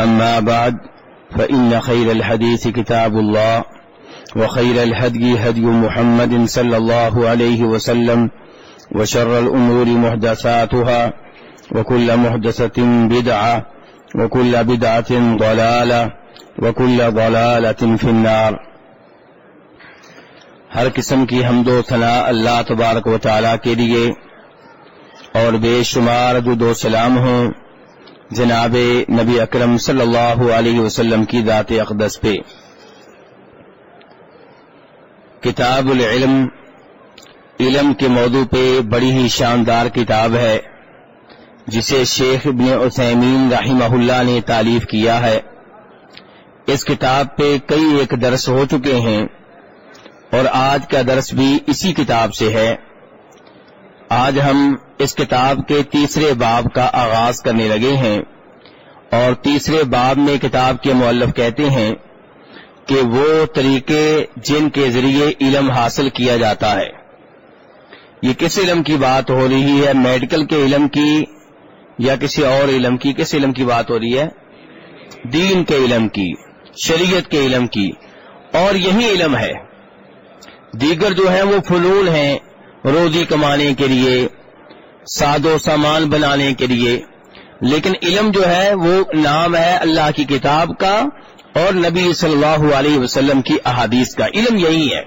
أما بعد، فإن خير الحديث كتاب الله، وخير الهدي هدي محمد صلى الله عليه وسلم، وشر الأمور محدثاتها، وكل محدثة بدعة، وكل بدعة ضلالة، وكل ضلالة في النار. ہر قسم کی حمد و ثناء اللہ تبارک و تعالی کے لیے اور بے شمار دو دو سلام ہوں۔ جناب نبی اکرم صلی اللہ علیہ وسلم کی ذات اقدس پہ۔ کتاب العلم، علم کے موضوع پہ بڑی ہی شاندار کتاب ہے، جسے شیخ ابن عثیمین رحمہ اللہ نے تعلیف کیا ہے۔ اس کتاب پہ کئی ایک درس ہو چکے ہیں اور آج کا درس بھی اسی کتاب سے ہے۔ آج ہم اس کتاب کے تیسرے باب کا آغاز کرنے لگے ہیں۔ اور تیسرے باب میں کتاب کے مؤلف کہتے ہیں کہ وہ طریقے جن کے ذریعے علم حاصل کیا جاتا ہے۔ یہ کس علم کی بات ہو رہی ہے؟ میڈیکل کے علم کی یا کسی اور علم کی؟ کس علم کی بات ہو رہی ہے؟ دین کے علم کی، شریعت کے علم کی۔ اور یہی علم ہے۔ دیگر جو ہیں وہ فنون ہیں روزی کمانے کے لیے۔ ساد و سامان بنانے کے لیے۔ لیکن علم جو ہے، وہ نام ہے اللہ کی کتاب کا اور نبی صلی اللہ علیہ وسلم کی احادیث کا۔ علم یہی ہے۔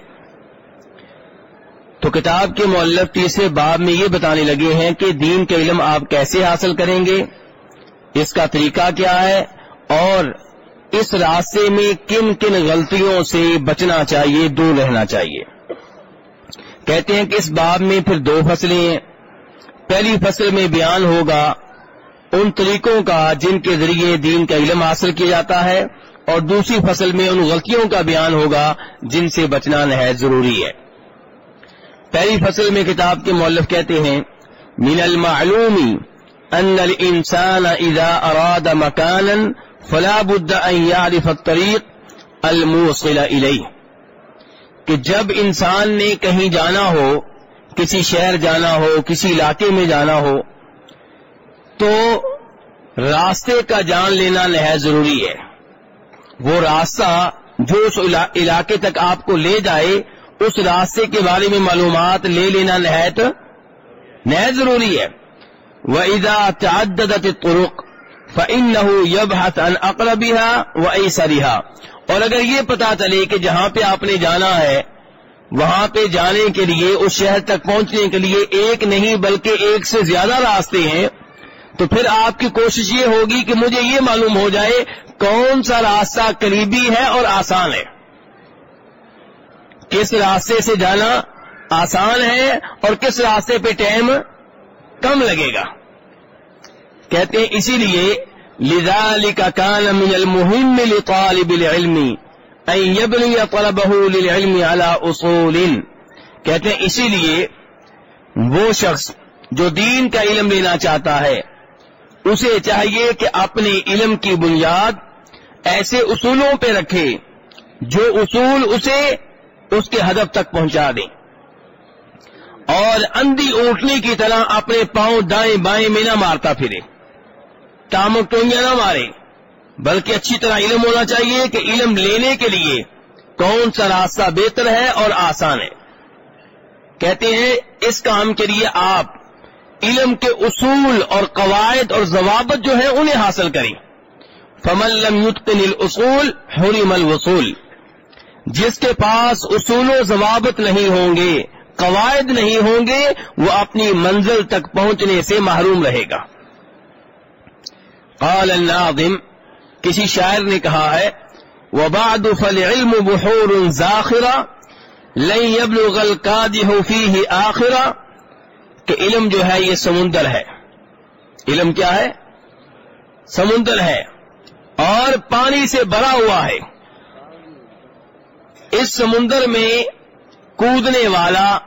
تو کتاب کے مولف تیسرے باب میں یہ بتانے لگے ہیں کہ دین کے علم آپ کیسے حاصل کریں گے، اس کا طریقہ کیا ہے، اور اس راستے میں کن کن غلطیوں سے بچنا چاہیے، دور رہنا چاہیے۔ کہتے ہیں کہ اس باب میں پھر دو فصلیں ہیں۔ پہلی فصل میں بیان ہوگا ان طریقوں کا جن کے ذریعے دین کا علم حاصل کیا جاتا ہے اور دوسری فصل میں ان غلطیوں کا بیان ہوگا جن سے بچنا نہایت ضروری ہے۔ پہلی فصل میں کتاب کے مولف کہتے ہیں، من المعلوم ان الانسان اذا اراد مکانا فلا بد ان يعرف الطريق الموصل الیہ کہ جب انسان نے کہیں جانا ہو کسی شہر جانا ہو، کسی علاقے میں جانا ہو، تو راستے کا جان لینا نہایت ضروری ہے۔ وہ راستہ جو اس علاقے تک آپ کو لے جائے، اس راستے کے بارے میں معلومات لے لینا نہایت نہایت ضروری ہے۔ وہ ادا تعدد ترک فن یب حسن اقربیہ و اور اگر یہ پتا چلے کہ جہاں پہ آپ نے جانا ہے وہاں پہ جانے کے لیے، اس شہر تک پہنچنے کے لیے ایک نہیں بلکہ ایک سے زیادہ راستے ہیں۔ تو پھر آپ کی کوشش یہ ہوگی کہ مجھے یہ معلوم ہو جائے کون سا راستہ قریبی ہے اور آسان ہے۔ کس راستے سے جانا آسان ہے اور کس راستے پہ ٹائم کم لگے گا۔ کہتے ہیں، اسی لیے لذلك كان من المهم لطالب العلم۔ ان يبني طلبه للعلم على اصول کہتے ہیں، اسی لیے وہ شخص جو دین کا علم لینا چاہتا ہے، اسے چاہیے کہ اپنے علم کی بنیاد ایسے اصولوں پہ رکھے جو اصول اسے اس کے ہدف تک پہنچا دیں۔ اور اندھی اونٹنے کی طرح اپنے پاؤں دائیں بائیں میں نہ مارتا پھرے۔ ٹامک ٹونگیاں نہ مارے۔ بلکہ اچھی طرح علم ہونا چاہیے کہ علم لینے کے لیے کون سا راستہ بہتر ہے اور آسان ہے۔ کہتے ہیں، اس کام کے لیے آپ علم کے اصول اور قواعد اور ضوابط جو ہیں انہیں حاصل کریں۔ فمن لم يتقن الاصول حرم الوصول۔ جس کے پاس اصول و ضوابط نہیں ہوں گے، قواعد نہیں ہوں گے، وہ اپنی منزل تک پہنچنے سے محروم رہے گا۔ قال الناظم کسی شاعر نے کہا ہے، وبعد فالعلم بحور زاخرہ لن يبلغ القادح فيه آخرہ کہ علم جو ہے یہ سمندر ہے۔ علم کیا ہے؟ سمندر ہے۔ اور پانی سے بھرا ہوا ہے۔ اس سمندر میں کودنے والا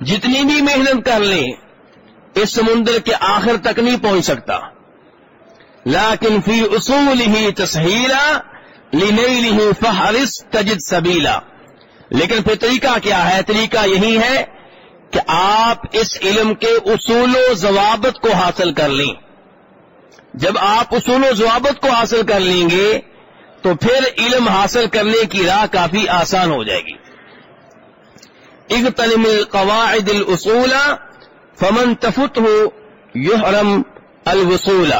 جتنی بھی محنت کر لے اس سمندر کے آخر تک نہیں پہنچ سکتا۔ لیکن فی اصول ہی تصہیلا لنیلہ فہرس تجد سبیلا لیکن پھر طریقہ کیا ہے؟ طریقہ یہی ہے کہ آپ اس علم کے اصول و ضوابط کو حاصل کر لیں۔ جب آپ اصول و ضوابط کو حاصل کر لیں گے، تو پھر علم حاصل کرنے کی راہ کافی آسان ہو جائے گی۔ اغتنم القواعد الاصول فمن تفت ہو یحرم الوصول۔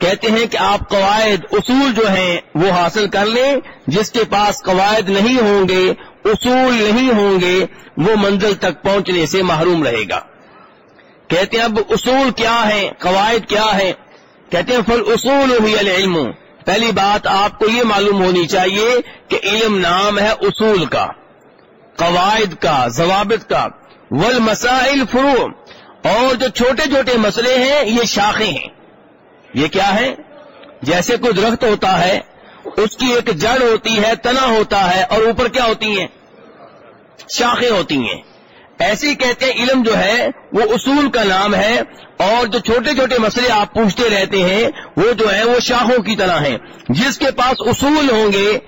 کہتے ہیں کہ آپ قواعد اصول جو ہیں وہ حاصل کر لیں، جس کے پاس قواعد نہیں ہوں گے، اصول نہیں ہوں گے، وہ منزل تک پہنچنے سے محروم رہے گا۔ کہتے ہیں اب اصول کیا ہے قواعد کیا ہے کہتے ہیں فل اصول ہوئی العلم۔ پہلی بات آپ کو یہ معلوم ہونی چاہیے کہ علم نام ہے اصول کا، قواعد کا، ضوابط کا۔ ول مسائل فرو اور جو چھوٹے چھوٹے مسئلے ہیں، یہ شاخیں ہیں۔ یہ کیا ہے؟ جیسے کوئی درخت ہوتا ہے، اس کی ایک جڑ ہوتی ہے، تنا ہوتا ہے، اور اوپر کیا ہوتی ہیں؟ شاخیں ہوتی ہیں۔ ایسے ہی کہتے ہیں علم جو ہے، وہ اصول کا نام ہے، اور جو چھوٹے چھوٹے مسئلے آپ پوچھتے رہتے ہیں، وہ جو ہے، وہ شاخوں کی طرح ہیں۔ جس کے پاس اصول ہوں گے،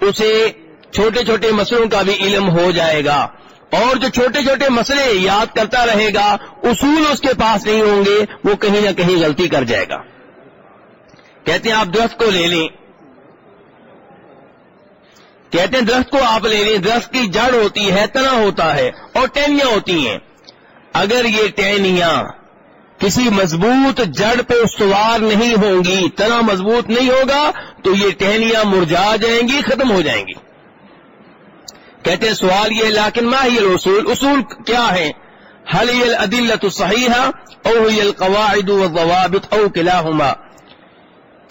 اسے چھوٹے چھوٹے مسئلوں کا بھی علم ہو جائے گا۔ اور جو چھوٹے چھوٹے مسئلے یاد کرتا رہے گا، اصول اس کے پاس نہیں ہوں گے، وہ کہیں نہ کہیں غلطی کر جائے گا۔ کہتے ہیں آپ درخت کو لے لیں۔ کہتے ہیں درخت کو آپ لے لیں۔ درخت کی جڑ ہوتی ہے، تنا ہوتا ہے اور ٹہنیاں ہوتی ہیں۔ اگر یہ ٹہنیاں کسی مضبوط جڑ پہ استوار نہیں ہوں گی، تنا مضبوط نہیں ہوگا، تو یہ ٹہنیاں مرجا جائیں گی، ختم ہو جائیں گی۔ کہتے ہیں سوال یہ لاکن ما ہی اصول اصول کیا ہے حل العدلت صحیح او القواعد والضوابط او کلاهما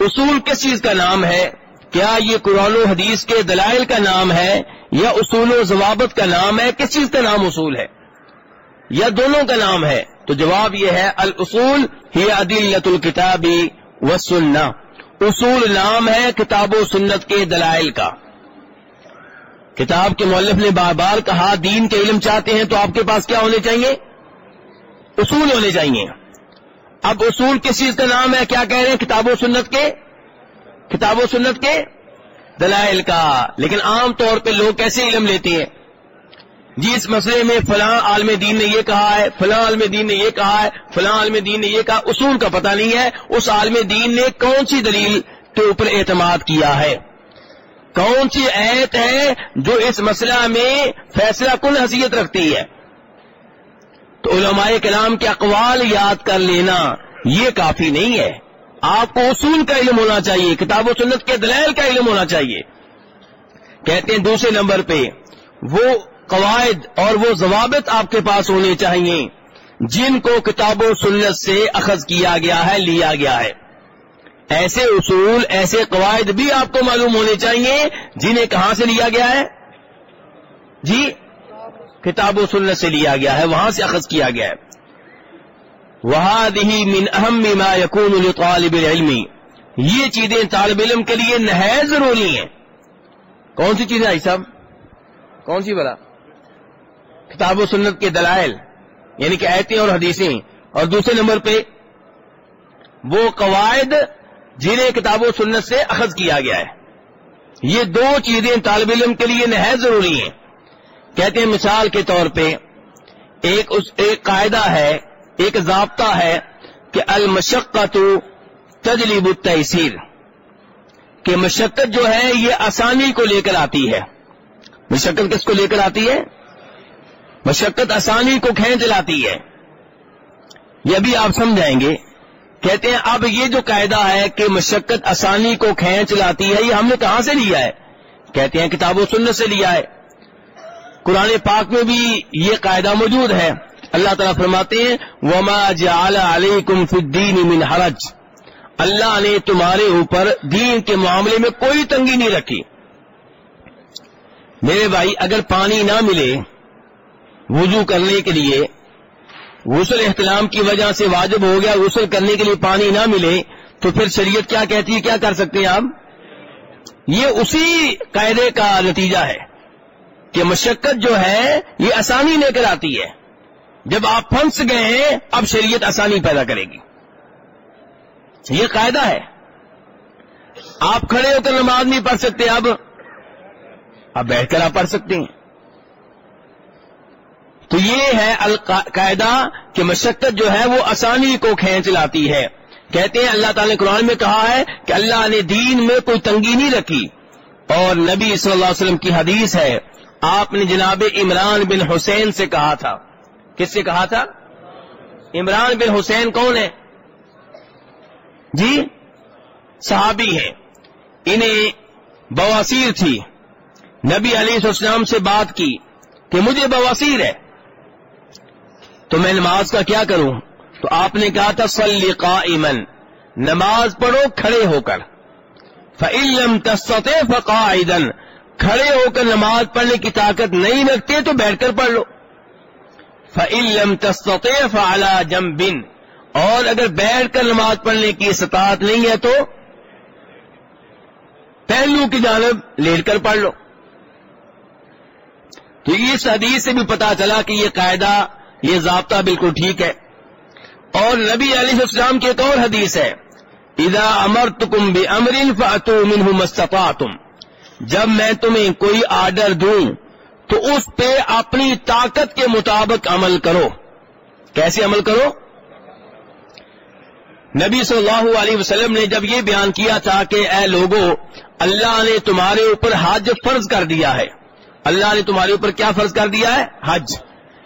اصول کس چیز کا نام ہے؟ کیا یہ قرآن و حدیث کے دلائل کا نام ہے؟ یا اصول و ضوابط کا نام ہے؟ کس چیز کا نام اصول ہے؟ یا دونوں کا نام ہے؟ تو جواب یہ ہے، الاصول ہی عدلت الکتابی و سننا اصول نام ہے کتاب و سنت کے دلائل کا۔ کتاب کے مولف نے بار بار کہا، دین کے علم چاہتے ہیں تو آپ کے پاس کیا ہونے چاہیے؟ اصول ہونے چاہیے۔ اب اصول کس چیز کا نام ہے؟ کیا کہہ رہے ہیں؟ کتاب و سنت کے؟ کتاب و سنت کے؟ دلائل کا۔ لیکن عام طور پہ لوگ کیسے علم لیتے ہیں؟ جی اس مسئلے میں فلاں عالم دین نے یہ کہا ہے، فلاں عالم دین نے یہ کہا ہے، فلاں عالم دین نے یہ کہا۔ اصول کا پتہ نہیں ہے۔ اس عالم دین نے کون سی دلیل کے اوپر اعتماد کیا ہے؟ کون سی ایت ہے جو اس مسئلہ میں فیصلہ کن حیثیت رکھتی ہے؟ تو علماء کلام کے اقوال یاد کر لینا، یہ کافی نہیں ہے۔ آپ کو اصول کا علم ہونا چاہیے، کتاب و سنت کے دلائل کا علم ہونا چاہیے۔ کہتے ہیں دوسرے نمبر پہ، وہ قواعد اور وہ ضوابط آپ کے پاس ہونے چاہیے، جن کو کتاب و سنت سے اخذ کیا گیا ہے، لیا گیا ہے۔ ایسے اصول، ایسے قواعد بھی آپ کو معلوم ہونے چاہیے، جنہیں کہاں سے لیا گیا ہے؟ جی کتاب و سنت سے لیا گیا ہے، وہاں سے اخذ کیا گیا ہے۔ وہی من اہم ما یقون طالب علم یہ چیزیں طالب علم کے لیے نہایت ضروری ہیں۔ کون سی چیزیں آئی صاحب؟ کون سی بلا؟ کتاب و سنت کے دلائل یعنی کہ ایتیں اور حدیثیں۔ اور دوسرے نمبر پہ وہ قواعد جنہیں کتاب و سنت سے اخذ کیا گیا ہے۔ یہ دو چیزیں طالب علم کے لیے نہایت ضروری ہیں۔ کہتے ہیں مثال کے طور پہ ایک اس ایک قاعدہ ہے، ایک ضابطہ ہے کہ المشقت تجلیب التحصیر کہ مشقت جو ہے یہ آسانی کو لے کر آتی ہے۔ مشقت کس کو لے کر آتی ہے؟ مشقت آسانی کو کھینچ لاتی ہے۔ یہ بھی آپ سمجھائیں گے۔ کہتے ہیں اب یہ جو قاعدہ ہے کہ مشقت آسانی کو کھینچ لاتی ہے، یہ ہم نے کہاں سے لیا ہے؟ کہتے ہیں کتاب و سنت سے لیا ہے۔ قرآن پاک میں بھی یہ قاعدہ موجود ہے۔ اللہ تعالیٰ فرماتے ہیں، وما جعل علیکم فی الدین من حرج۔ اللہ نے تمہارے اوپر دین کے معاملے میں کوئی تنگی نہیں رکھی۔ میرے بھائی، اگر پانی نہ ملے وضو کرنے کے لیے، غسل احتلام کی وجہ سے واجب ہو گیا، غسل کرنے کے لیے پانی نہ ملے، تو پھر شریعت کیا کہتی ہے، کیا کر سکتے ہیں آپ؟ یہ اسی قاعدے کا نتیجہ ہے۔ کہ مشقت جو ہے یہ آسانی لے کر آتی ہے۔ جب آپ پھنس گئے ہیں، اب شریعت آسانی پیدا کرے گی۔ یہ قاعدہ ہے۔ آپ کھڑے ہو کر نماز نہیں پڑھ سکتے، اب اب بیٹھ کر آپ پڑھ سکتے ہیں۔ تو یہ ہے القاعدہ کہ مشقت جو ہے وہ آسانی کو کھینچ لاتی ہے۔ کہتے ہیں، اللہ تعالی نے قرآن میں کہا ہے کہ اللہ نے دین میں کوئی تنگی نہیں رکھی۔ اور نبی صلی اللہ علیہ وسلم کی حدیث ہے آپ نے جناب عمران بن حسین سے کہا تھا۔ کس سے کہا تھا؟ عمران بن حسین کون ہے؟ جی صحابی ہے انہیں بواسیر تھی۔ نبی علی السلام سے بات کی کہ مجھے بواسیر ہے۔ تو میں نماز کا کیا کروں؟ تو آپ نے کہا تھا سلی قائمن نماز پڑھو، کھڑے ہو کر۔ فعلم تصوتے فقائدن کھڑے ہو کر نماز پڑھنے کی طاقت نہیں رکھتے تو بیٹھ کر پڑھ لو۔ فعلم تصوتے فعلا جم بن اور اگر بیٹھ کر نماز پڑھنے کی استطاعت نہیں ہے تو پہلو کی جانب لیٹ کر پڑھ لو۔ تو اس حدیث سے بھی پتا چلا کہ یہ قاعدہ، یہ ضابطہ بالکل ٹھیک ہے۔ اور نبی علیہ السلام کی ایک اور حدیث ہے۔ ادا امر تم بے امرین فاتو منہ مستفا تم جب میں تمہیں کوئی آرڈر دوں تو اس پہ اپنی طاقت کے مطابق عمل کرو۔ کیسے عمل کرو؟ نبی صلی اللہ علیہ وسلم نے جب یہ بیان کیا تھا کہ اے لوگوں اللہ نے تمہارے اوپر حج فرض کر دیا ہے۔ اللہ نے تمہارے اوپر کیا فرض کر دیا ہے؟ حج۔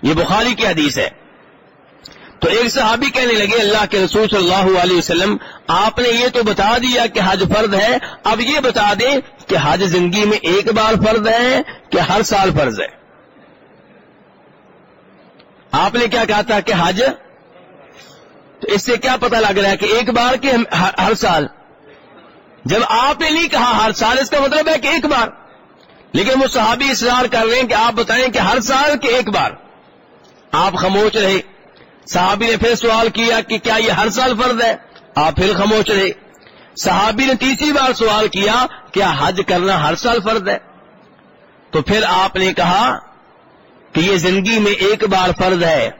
یہ بخاری کی حدیث ہے۔ تو ایک صحابی کہنے لگے، اللہ کے رسول صلی اللہ علیہ وسلم، آپ نے یہ تو بتا دیا کہ حج فرض ہے، اب یہ بتا دیں کہ حج زندگی میں ایک بار فرض ہے کہ ہر سال فرض ہے۔ آپ نے کیا کہا تھا کہ حج؟ تو اس سے کیا پتا لگ رہا ہے کہ ایک بار کہ ہر سال؟ جب آپ نے نہیں کہا ہر سال، اس کا مطلب ہے کہ ایک بار۔ لیکن وہ صحابی اصرار کر رہے ہیں کہ آپ بتائیں کہ ہر سال کے ایک بار۔ آپ خاموش رہے۔ صحابی نے پھر سوال کیا کہ کیا یہ ہر سال فرض ہے؟ آپ پھر خاموش رہے۔ صحابی نے تیسری بار سوال کیا کیا حج کرنا ہر سال فرض ہے؟ تو پھر آپ نے کہا کہ یہ زندگی میں ایک بار فرض ہے۔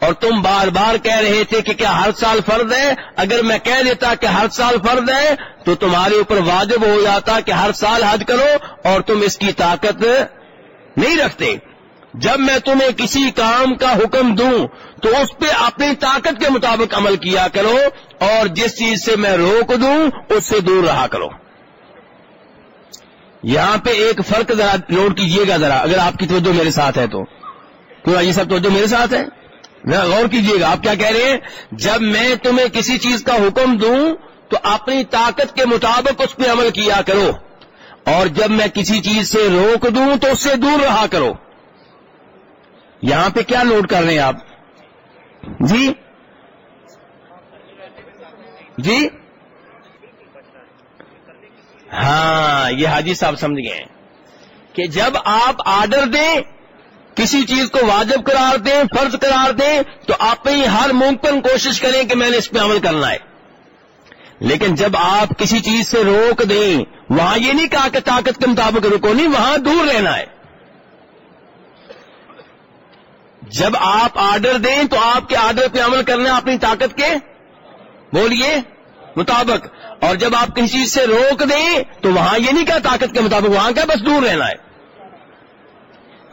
اور تم بار بار کہہ رہے تھے کہ کیا ہر سال فرض ہے؟ اگر میں کہہ دیتا کہ ہر سال فرض ہے، تو تمہارے اوپر واجب ہو جاتا کہ ہر سال حج کرو اور تم اس کی طاقت نہیں رکھتے۔ جب میں تمہیں کسی کام کا حکم دوں، تو اس پہ اپنی طاقت کے مطابق عمل کیا کرو، اور جس چیز سے میں روک دوں، اس سے دور رہا کرو۔ یہاں پہ ایک فرق ذرا نوٹ کیجیے گا ذرا، اگر آپ کی توجہ میرے ساتھ ہے تو۔ کیوں یہ سب توجہ میرے ساتھ ہے؟ غور کیجیے گا، آپ کیا کہہ رہے ہیں؟ جب میں تمہیں کسی چیز کا حکم دوں، تو اپنی طاقت کے مطابق اس پہ عمل کیا کرو۔ اور جب میں کسی چیز سے روک دوں، تو اس سے دور رہا کرو۔ یہاں پہ کیا نوٹ کر رہے ہیں آپ؟ جی؟ جی؟ ہاں یہ حاجی صاحب سمجھ گئے کہ جب آپ آرڈر دیں، کسی چیز کو واجب قرار دیں، فرض قرار دیں، تو آپ ہی ہر ممکن کوشش کریں کہ میں نے اس پہ عمل کرنا ہے۔ لیکن جب آپ کسی چیز سے روک دیں، وہاں یہ نہیں کہا کہ طاقت کے مطابق رکو، نہیں، وہاں دور رہنا ہے۔ جب آپ آرڈر دیں تو آپ کے آرڈر پہ عمل کرنا اپنی طاقت کے؟ بولیے، مطابق۔ اور جب آپ کسی چیز سے روک دیں تو وہاں یہ نہیں کہا طاقت کے مطابق، وہاں کیا بس دور رہنا ہے۔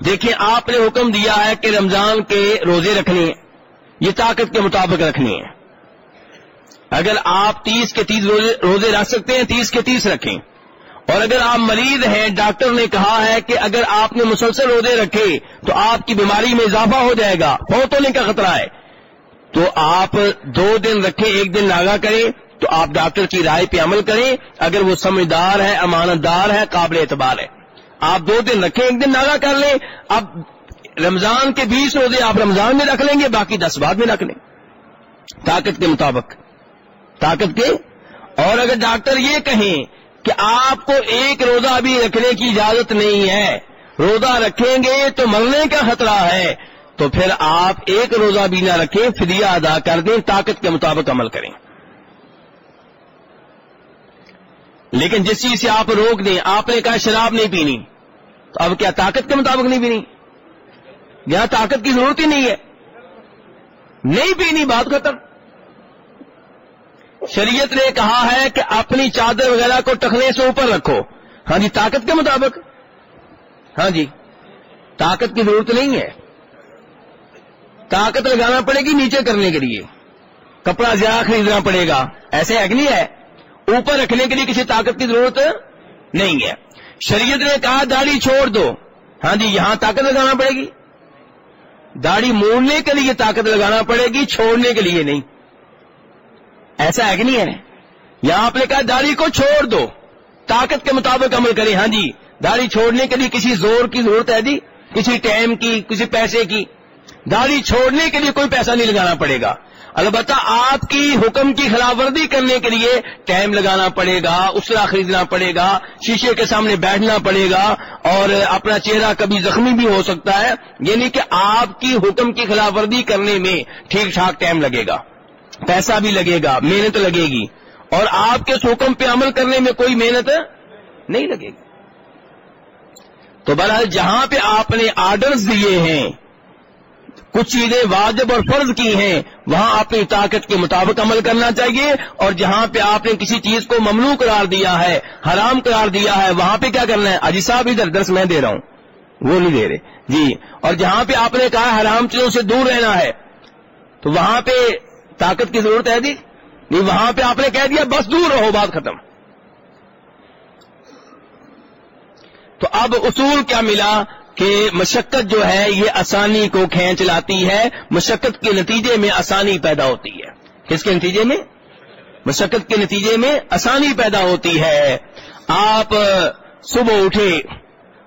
دیکھیں، آپ نے حکم دیا ہے کہ رمضان کے روزے رکھنے یہ طاقت کے مطابق رکھنی ہے اگر آپ تیس کے تیس روزے رکھ سکتے ہیں، تیس کے تیس رکھیں۔ اور اگر آپ مریض ہیں، ڈاکٹر نے کہا ہے کہ اگر آپ نے مسلسل روزے رکھے تو آپ کی بیماری میں اضافہ ہو جائے گا بہت ہونے کا خطرہ ہے۔ تو آپ دو دن رکھیں، ایک دن ناگا کریں، تو آپ ڈاکٹر کی رائے پہ عمل کریں۔ اگر وہ سمجھدار ہے امانت دار ہے، قابل اعتبار ہے۔ آپ دو دن رکھیں، ایک دن ناگا کر لیں۔ اب رمضان کے بیس روزے آپ رمضان میں رکھ لیں گے، باقی دس بعد میں رکھ لیں۔ طاقت کے مطابق، طاقت کے۔ اور اگر ڈاکٹر یہ کہیں کہ آپ کو ایک روزہ بھی رکھنے کی اجازت نہیں ہے۔ روزہ رکھیں گے تو مرنے کا خطرہ ہے۔ تو پھر آپ ایک روزہ بھی نہ رکھیں، فدیہ ادا کر دیں، طاقت کے مطابق عمل کریں۔ لیکن جس چیز سے آپ روک دیں، آپ نے کہا شراب نہیں پینی۔ تو اب کیا طاقت کے مطابق نہیں پینی؟ یہاں طاقت کی ضرورت ہی نہیں ہے۔ نہیں پینی، بات ختم۔ شریعت نے کہا ہے کہ اپنی چادر وغیرہ کو ٹکنے سے اوپر رکھو۔ ہاں جی طاقت کے مطابق۔ ہاں جی طاقت کی ضرورت نہیں ہے۔ طاقت لگانا پڑے گی نیچے کرنے کے لیے۔ کپڑا زیادہ خریدنا پڑے گا۔ ایسے ہے کہ نہیں ہے؟ اوپر رکھنے کے لیے کسی طاقت کی ضرورت نہیں ہے۔ شریعت نے کہا داڑھی چھوڑ دو۔ ہاں جی یہاں طاقت لگانا پڑے گی۔ داڑھی موڑنے کے لیے طاقت لگانا پڑے گی، چھوڑنے کے لیے نہیں۔ ایسا ہے کہ نہیں ہے؟ یہاں آپ نے کہا داڑھی کو چھوڑ دو۔ طاقت کے مطابق عمل کریں۔ ہاں جی داڑھی چھوڑنے کے لیے کسی زور کی ضرورت ہے جی؟ کسی ٹائم کی، کسی پیسے کی۔ داڑھی چھوڑنے کے لیے کوئی پیسہ نہیں لگانا پڑے گا۔ البتہ آپ کی حکم کی خلاف ورزی کرنے کے لیے ٹائم لگانا پڑے گا اسرا خریدنا پڑے گا، شیشے کے سامنے بیٹھنا پڑے گا اور اپنا چہرہ کبھی زخمی بھی ہو سکتا ہے۔ یعنی کہ آپ کی حکم کی خلاف ورزی کرنے میں ٹھیک ٹھاک ٹائم لگے گا۔ پیسہ بھی لگے گا، محنت لگے گی۔ اور آپ کے حکم پہ عمل کرنے میں کوئی محنت نہیں لگے گی۔ تو بہرحال جہاں پہ آپ نے آرڈرز دیے ہیں، کچھ چیزیں واجب اور فرض کی ہیں، وہاں اپنی طاقت کے مطابق عمل کرنا چاہیے۔ اور جہاں پہ آپ نے کسی چیز کو ممنوع قرار دیا ہے، حرام قرار دیا ہے، وہاں پہ کیا کرنا ہے؟ اجی صاحب، ادھر درس میں دے رہا ہوں۔ وہ نہیں دے رہے۔ جی۔ اور جہاں پہ آپ نے کہا حرام چیزوں سے دور رہنا ہے، تو وہاں پہ طاقت کی ضرورت ہے جی؟ نہیں، وہاں پہ آپ نے کہہ دیا، بس دور رہو، بات ختم۔ تو اب اصول کیا ملا کہ مشقت جو ہے، یہ آسانی کو کھینچ لاتی ہے، مشقت کے نتیجے میں آسانی پیدا ہوتی ہے۔ کس کے نتیجے میں؟ مشقت کے نتیجے میں آسانی پیدا ہوتی ہے۔ آپ صبح اٹھے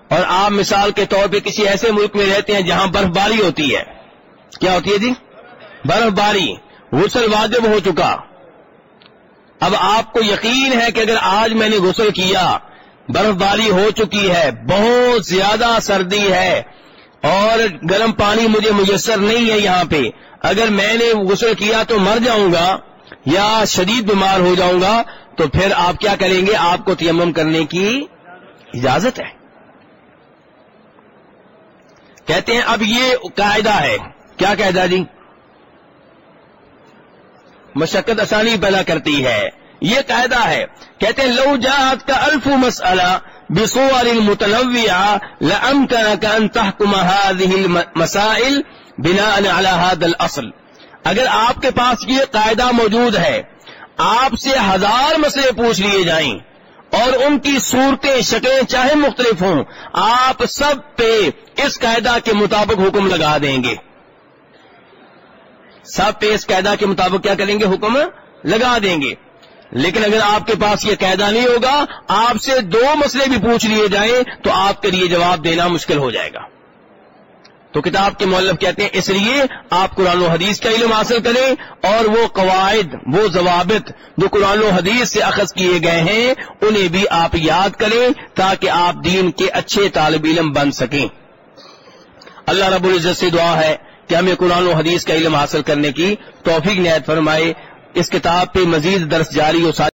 اور آپ مثال کے طور پہ کسی ایسے ملک میں رہتے ہیں جہاں برف باری ہوتی ہے۔ کیا ہوتی ہے جی؟ برف باری غسل واجب ہو چکا۔ اب آپ کو یقین ہے کہ اگر آج میں نے غسل کیا، برف باری ہو چکی ہے، بہت زیادہ سردی ہے اور گرم پانی مجھے میسر نہیں ہے یہاں پہ۔ اگر میں نے غسل کیا تو مر جاؤں گا یا شدید بیمار ہو جاؤں گا، تو پھر آپ کیا کریں گے؟ آپ کو تیمم کرنے کی اجازت ہے۔ کہتے ہیں، اب یہ قاعدہ ہے۔ کیا قاعدہ جی؟ مشقت آسانی پیدا کرتی ہے۔ یہ قاعدہ ہے۔ کہتے ہیں، لو جات کا الف مسئلہ بصور متنوع لأمكنك أن تحكم هذه المسائل بناء على هذا اگر آپ کے پاس یہ قاعدہ موجود ہے، آپ سے ہزار مسئلے پوچھ لیے جائیں اور ان کی صورتیں، شکلیں چاہے مختلف ہوں، آپ سب پہ اس قاعدہ کے مطابق حکم لگا دیں گے۔ سب پہ اس قاعدہ کے مطابق کیا کریں گے؟ حکم لگا دیں گے۔ لیکن اگر آپ کے پاس یہ قاعدہ نہیں ہوگا، آپ سے دو مسئلے بھی پوچھ لیے جائیں تو آپ کے لیے جواب دینا مشکل ہو جائے گا۔ تو کتاب کے مولب کہتے ہیں، اس لیے آپ قرآن و حدیث کا علم حاصل کریں اور وہ قواعد، وہ ضوابط جو قرآن و حدیث سے اخذ کیے گئے ہیں، انہیں بھی آپ یاد کریں تاکہ آپ دین کے اچھے طالب علم بن سکیں۔ اللہ رب العزت سے دعا ہے کہ ہمیں قرآن و حدیث کا علم حاصل کرنے کی توفیق نہایت فرمائے۔ اس کتاب پہ مزید درس جاری و ساری